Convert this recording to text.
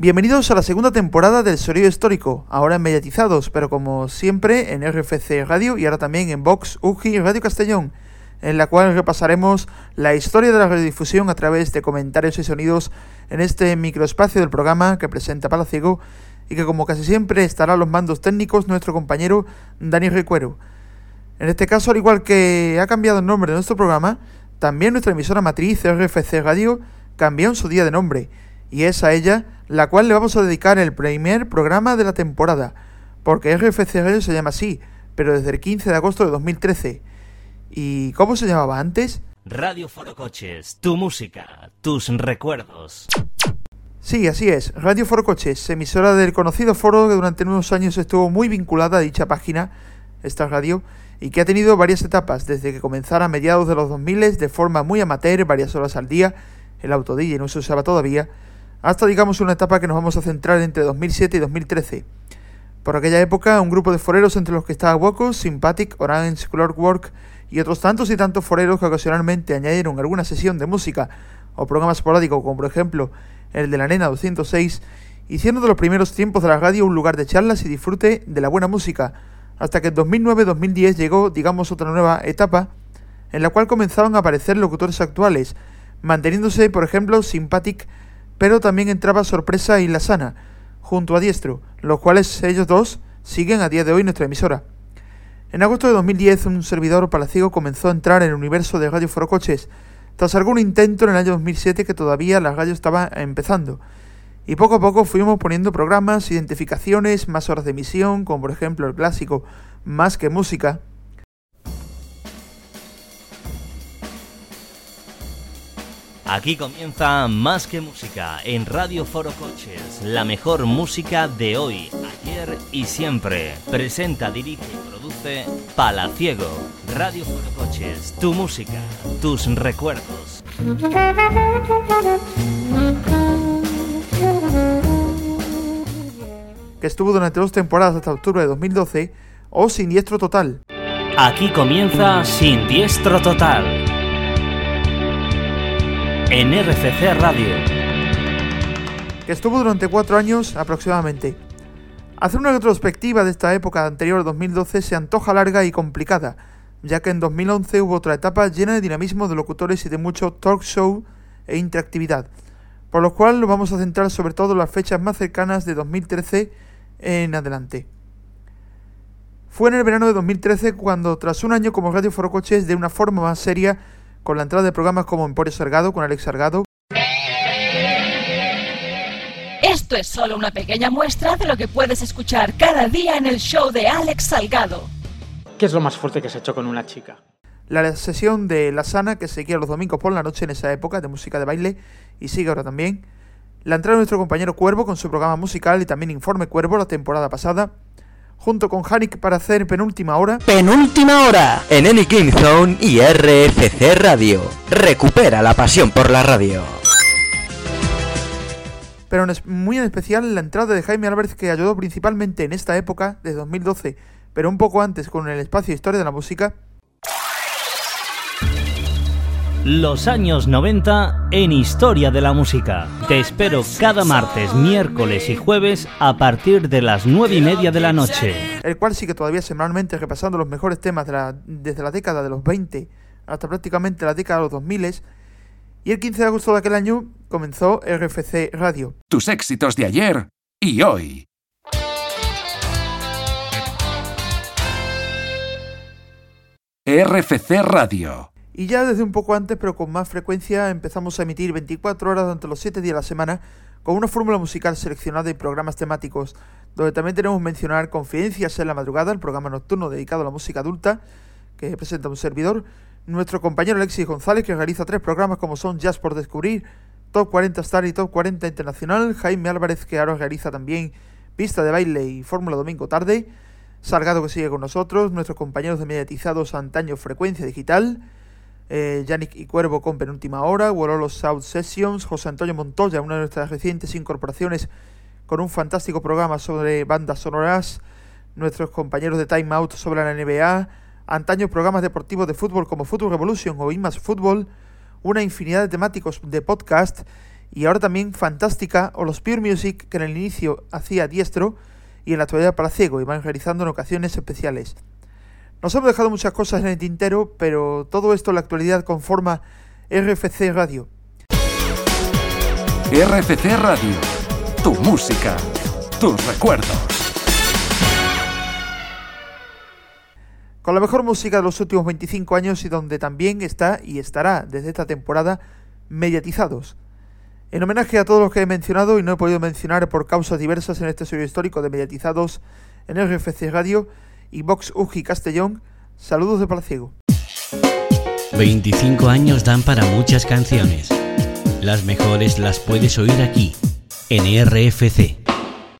Bienvenidos a la segunda temporada del Sonido Histórico, ahora en mediatizados, pero como siempre en RFC Radio y ahora también en Vox, UGI Radio Castellón, en la cual repasaremos la historia de la radiodifusión a través de comentarios y sonidos en este microespacio del programa que presenta Palaciego y que como casi siempre estará a los mandos técnicos nuestro compañero Daniel Recuero. En este caso, al igual que ha cambiado el nombre de nuestro programa, también nuestra emisora matriz RFC Radio cambió en su día de nombre y es a ella la cual le vamos a dedicar el primer programa de la temporada, porque RFC Radio se llama así, pero desde el 15 de agosto de 2013. ¿Y cómo se llamaba antes? Radio Foro Coches, tu música, tus recuerdos. Sí, así es, Radio Foro Coches, emisora del conocido foro que durante unos años estuvo muy vinculada a dicha página, esta radio, y que ha tenido varias etapas, desde que comenzara a mediados de los 2000 de forma muy amateur, varias horas al día, el autodía no se usaba todavía, hasta digamos una etapa que nos vamos a centrar entre 2007 y 2013. Por aquella época, un grupo de foreros entre los que estaba Wacos, Sympathetic, Orange, Clockwork y otros tantos y tantos foreros que ocasionalmente añadieron alguna sesión de música o programa esporádico, como por ejemplo el de la Nena 206, hicieron de los primeros tiempos de la radio un lugar de charlas y disfrute de la buena música, hasta que en 2009-2010 llegó, digamos, otra nueva etapa en la cual comenzaban a aparecer locutores actuales, manteniéndose, por ejemplo, Sympathetic pero también entraba Sorpresa y La Sana, junto a Diestro, los cuales ellos dos siguen a día de hoy nuestra emisora. En agosto de 2010, un servidor palaciego comenzó a entrar en el universo de Radio Forocoches, tras algún intento en el año 2007 que todavía la radio estaba empezando. Y poco a poco fuimos poniendo programas, identificaciones, más horas de emisión, como por ejemplo el clásico Más que Música, Aquí comienza Más que Música en Radio Foro Coches, la mejor música de hoy, ayer y siempre. Presenta, dirige y produce Palaciego. Radio Foro Coches, tu música, tus recuerdos. Que estuvo durante dos temporadas hasta octubre de 2012 o Siniestro Total. Aquí comienza Siniestro Total en RCC Radio. Que estuvo durante cuatro años aproximadamente. Hacer una retrospectiva de esta época anterior a 2012 se antoja larga y complicada, ya que en 2011 hubo otra etapa llena de dinamismo de locutores y de mucho talk show e interactividad, por lo cual lo vamos a centrar sobre todo en las fechas más cercanas de 2013 en adelante. Fue en el verano de 2013 cuando, tras un año como Radio Forocoches de una forma más seria, con la entrada de programas como Emporio Salgado con Alex Salgado. Esto es solo una pequeña muestra de lo que puedes escuchar cada día en el show de Alex Salgado. ¿Qué es lo más fuerte que se ha hecho con una chica? La sesión de La Sana, que seguía los domingos por la noche en esa época, de música de baile, y sigue ahora también. La entrada de nuestro compañero Cuervo con su programa musical y también Informe Cuervo la temporada pasada junto con Hanik para hacer penúltima hora. Penúltima hora en Any King Zone y RFC Radio. Recupera la pasión por la radio. Pero muy en especial la entrada de Jaime Álvarez que ayudó principalmente en esta época, de 2012, pero un poco antes con el espacio Historia de la Música, los años 90 en Historia de la Música. Te espero cada martes, miércoles y jueves a partir de las 9 y media de la noche. El cual sigue todavía semanalmente repasando los mejores temas desde la década de los 20 hasta prácticamente la década de los 2000 y el 15 de agosto de aquel año comenzó RFC Radio. Tus éxitos de ayer y hoy. RFC Radio y ya desde un poco antes, pero con más frecuencia, empezamos a emitir 24 horas durante los 7 días de la semana con una fórmula musical seleccionada y programas temáticos, donde también tenemos que mencionar Confidencias en la Madrugada, el programa nocturno dedicado a la música adulta, que presenta un servidor, nuestro compañero Alexis González, que realiza tres programas como son Jazz por Descubrir, Top 40 Star y Top 40 Internacional, Jaime Álvarez, que ahora realiza también Pista de Baile y Fórmula Domingo Tarde, Salgado, que sigue con nosotros, nuestros compañeros de mediatizados Antaño Frecuencia Digital, eh, Yannick y Cuervo con penúltima hora, Wololo South Sessions, José Antonio Montoya, una de nuestras recientes incorporaciones con un fantástico programa sobre bandas sonoras, nuestros compañeros de Time Out sobre la NBA, antaños programas deportivos de fútbol como Football Revolution o Imas Fútbol, una infinidad de temáticos de podcast y ahora también Fantástica o los Pure Music que en el inicio hacía Diestro y en la actualidad para Ciego y van realizando en ocasiones especiales. Nos hemos dejado muchas cosas en el tintero, pero todo esto en la actualidad conforma RFC Radio. RFC Radio. Tu música. Tus recuerdos. Con la mejor música de los últimos 25 años y donde también está y estará desde esta temporada mediatizados. En homenaje a todos los que he mencionado y no he podido mencionar por causas diversas en este sello histórico de mediatizados en RFC Radio y Vox Uji Castellón, saludos de Palaciego. 25 años dan para muchas canciones. Las mejores las puedes oír aquí, en RFC.